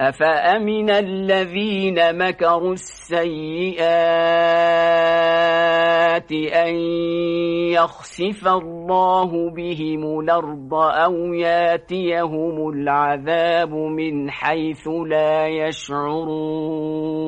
أفأمن الذين مكروا السيئات أن يخسف الله بهم الأرض أو ياتيهم العذاب من حيث لا يشعرون